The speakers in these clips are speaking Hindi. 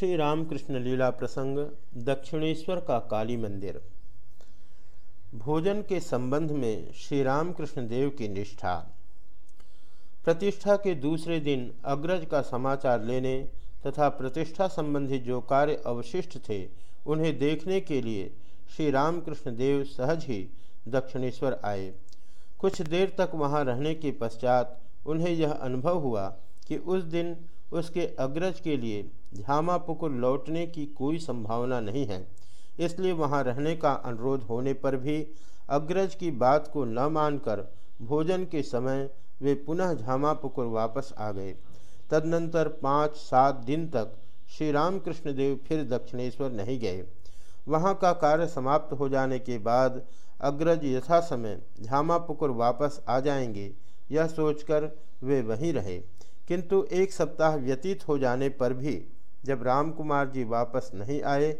श्री रामकृष्ण लीला प्रसंग, दक्षिणेश्वर का काली मंदिर। भोजन के संबंध में श्री रामकृष्ण देव की निष्ठा। प्रतिष्ठा के दूसरे दिन अग्रज का समाचार लेने तथा प्रतिष्ठा संबंधी जो कार्य अवशिष्ट थे, उन्हें देखने के लिए श्री रामकृष्ण देव सहज ही दक्षिणेश्वर आए। कुछ देर तक वहाँ रहने के पश्चात उन्हें यह अनुभव हुआ कि उस दिन उसके अग्रज के लिए झामापुकुर लौटने की कोई संभावना नहीं है। इसलिए वहाँ रहने का अनुरोध होने पर भी अग्रज की बात को न मानकर भोजन के समय वे पुनः झामापुकुर वापस आ गए। तदनंतर पाँच सात दिन तक श्री रामकृष्ण देव फिर दक्षिणेश्वर नहीं गए। वहाँ का कार्य समाप्त हो जाने के बाद अग्रज यथा समय झामापुकुर वापस आ जाएँगे, यह सोचकर वे वहीं रहे। किंतु एक सप्ताह व्यतीत हो जाने पर भी जब राम कुमार जी वापस नहीं आए,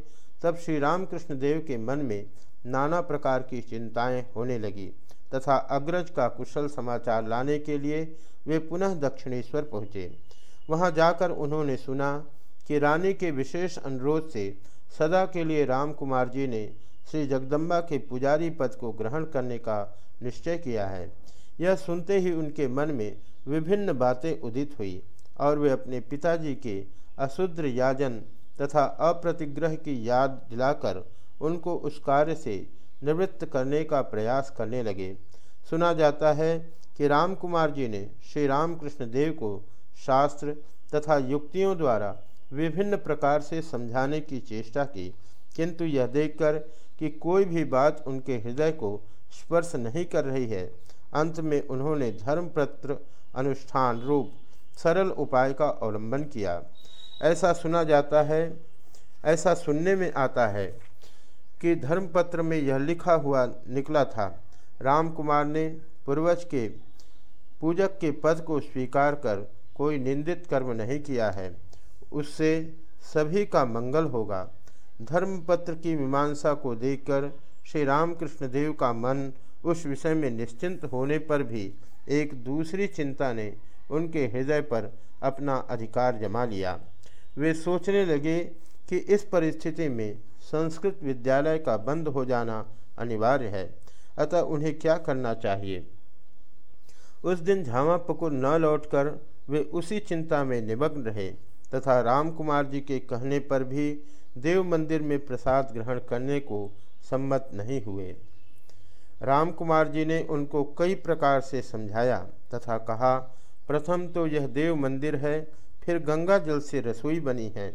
तब श्री रामकृष्ण देव के मन में नाना प्रकार की चिंताएँ होने लगी तथा अग्रज का कुशल समाचार लाने के लिए वे पुनः दक्षिणेश्वर पहुँचे। वहाँ जाकर उन्होंने सुना कि रानी के विशेष अनुरोध से सदा के लिए राम कुमार जी ने श्री जगदम्बा के पुजारी पद को ग्रहण करने का निश्चय किया है। यह सुनते ही उनके मन में विभिन्न बातें उदित हुई और वे अपने पिताजी के अशुद्र याजन तथा अप्रतिग्रह की याद दिलाकर उनको उस कार्य से निवृत्त करने का प्रयास करने लगे। सुना जाता है कि रामकुमार जी ने श्री रामकृष्ण देव को शास्त्र तथा युक्तियों द्वारा विभिन्न प्रकार से समझाने की चेष्टा की, किंतु यह देखकर कि कोई भी बात उनके हृदय को स्पर्श नहीं कर रही है। अंत में उन्होंने धर्मपत्र अनुष्ठान रूप, सरल उपाय का अवलंबन किया। ऐसा सुना जाता है, ऐसा सुनने में आता है कि धर्मपत्र में यह लिखा हुआ निकला था राम कुमार ने पूर्वज के पूजक के पद को स्वीकार कर कोई निंदित कर्म नहीं किया है, उससे सभी का मंगल होगा। धर्मपत्र की मीमांसा को देखकर श्री रामकृष्ण देव का मन उस विषय में निश्चिंत होने पर भी एक दूसरी चिंता ने उनके हृदय पर अपना अधिकार जमा लिया। वे सोचने लगे कि इस परिस्थिति में संस्कृत विद्यालय का बंद हो जाना अनिवार्य है, अतः उन्हें क्या करना चाहिए? उस दिन झामापुकुर न लौटकर वे उसी चिंता में निमग्न रहे तथा राम कुमार जी के कहने पर भी देव मंदिर में प्रसाद ग्रहण करने को सम्मत नहीं हुए। राम कुमार जी ने उनको कई प्रकार से समझाया तथा कहा, प्रथम तो यह देव मंदिर है, फिर गंगा जल से रसोई बनी है।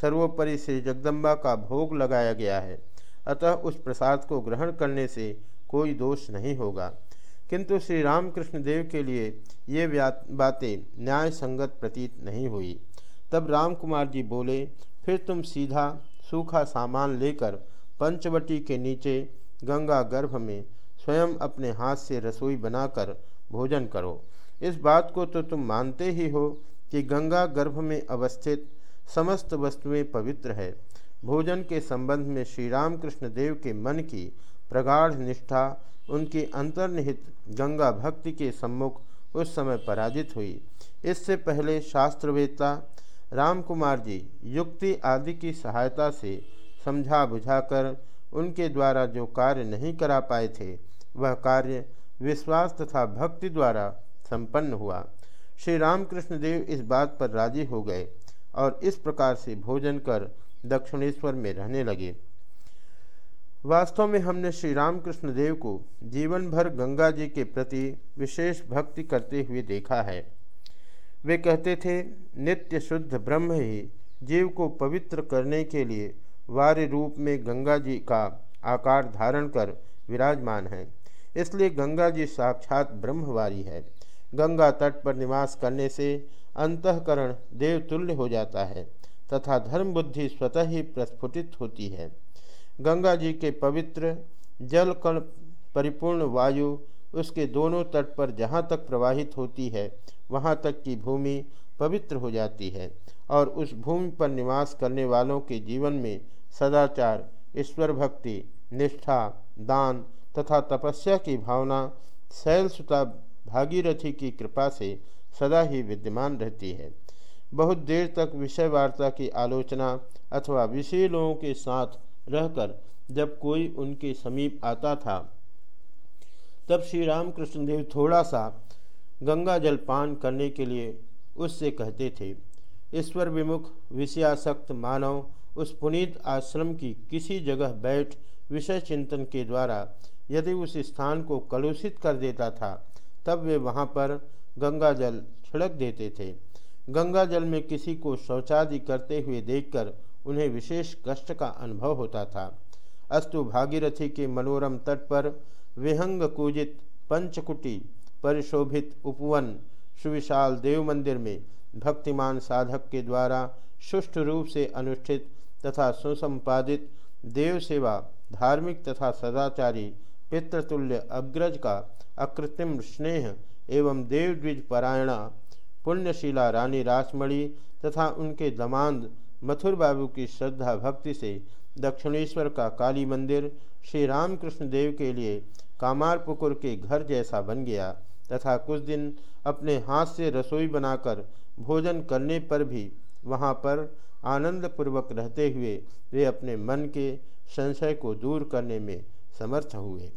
सर्वोपरि से जगदम्बा का भोग लगाया गया है। अतः उस प्रसाद को ग्रहण करने से कोई दोष नहीं होगा। किंतु श्री रामकृष्ण देव के लिए ये बातें न्याय संगत प्रतीत नहीं हुई। तब राम कुमार जी बोले, फिर तुम सीधा सूखा सामान लेकर पंचवटी के नीचे गंगा गर्भ में स्वयं अपने हाथ से रसोई बनाकर भोजन करो। इस बात को तो तुम मानते ही हो कि गंगा गर्भ में अवस्थित समस्त वस्तुएँ पवित्र है। भोजन के संबंध में श्री रामकृष्ण देव के मन की प्रगाढ़ निष्ठा, उनकी अंतर्निहित गंगा भक्ति के सम्मुख उस समय पराजित हुई। इससे पहले शास्त्रवेत्ता राम कुमार जी युक्ति आदि की सहायता से समझा बुझाकर उनके द्वारा जो कार्य नहीं करा पाए थे, वह कार्य विश्वास तथा भक्ति द्वारा संपन्न हुआ। श्री रामकृष्ण देव इस बात पर राज़ी हो गए और इस प्रकार से भोजन कर दक्षिणेश्वर में रहने लगे। वास्तव में हमने श्री रामकृष्ण देव को जीवन भर गंगा जी के प्रति विशेष भक्ति करते हुए देखा है। वे कहते थे, नित्य शुद्ध ब्रह्म ही जीव को पवित्र करने के लिए वार्य रूप में गंगा जी का आकार धारण कर विराजमान है। इसलिए गंगा जी साक्षात ब्रह्मवारी है। गंगा तट पर निवास करने से अंतकरण देवतुल्य हो जाता है तथा धर्म बुद्धि स्वतः ही प्रस्फुटित होती है। गंगा जी के पवित्र जल कण परिपूर्ण वायु उसके दोनों तट पर जहाँ तक प्रवाहित होती है, वहाँ तक की भूमि पवित्र हो जाती है और उस भूमि पर निवास करने वालों के जीवन में सदाचार, ईश्वर भक्ति, निष्ठा, दान तथा तपस्या की भावना शैलसुता भागीरथी की कृपा से सदा ही विद्यमान रहती है। बहुत देर तक विषय वार्ता की आलोचना अथवा विषय लोगों के साथ रहकर जब कोई उनके समीप आता था, तब श्री राम कृष्णदेव थोड़ा सा गंगा जल पान करने के लिए उससे कहते थे ईश्वर विमुख, विषयासक्त मानव, उस पुनीत आश्रम की किसी जगह बैठ विषय चिंतन के द्वारा यदि उस स्थान को कलुषित कर देता था, तब वे वहाँ पर गंगा जल छिड़क देते थे। गंगा जल में किसी को शौचादि करते हुए देखकर उन्हें विशेष कष्ट का अनुभव होता था। अस्तु भागीरथी के मनोरम तट पर विहंग कूजित पंचकुटी, परिशोभित उपवन सुविशाल देव मंदिर में भक्तिमान साधक के द्वारा सुष्ठ रूप से अनुष्ठित तथा सुसंपादित देव सेवा, धार्मिक तथा सदाचारी, पितृतुल्य अग्रज का अकृत्रिम स्नेह एवं देव द्विज परायणा, पुण्यशिला रानी रासमणि तथा उनके दमांद मथुर बाबू की श्रद्धा भक्ति से दक्षिणेश्वर का काली मंदिर श्री रामकृष्ण देव के लिए कामारपुकुर के घर जैसा बन गया। तथा कुछ दिन अपने हाथ से रसोई बनाकर भोजन करने पर भी वहाँ पर आनंदपूर्वक रहते हुए वे अपने मन के संशय को दूर करने में समर्थ हुए।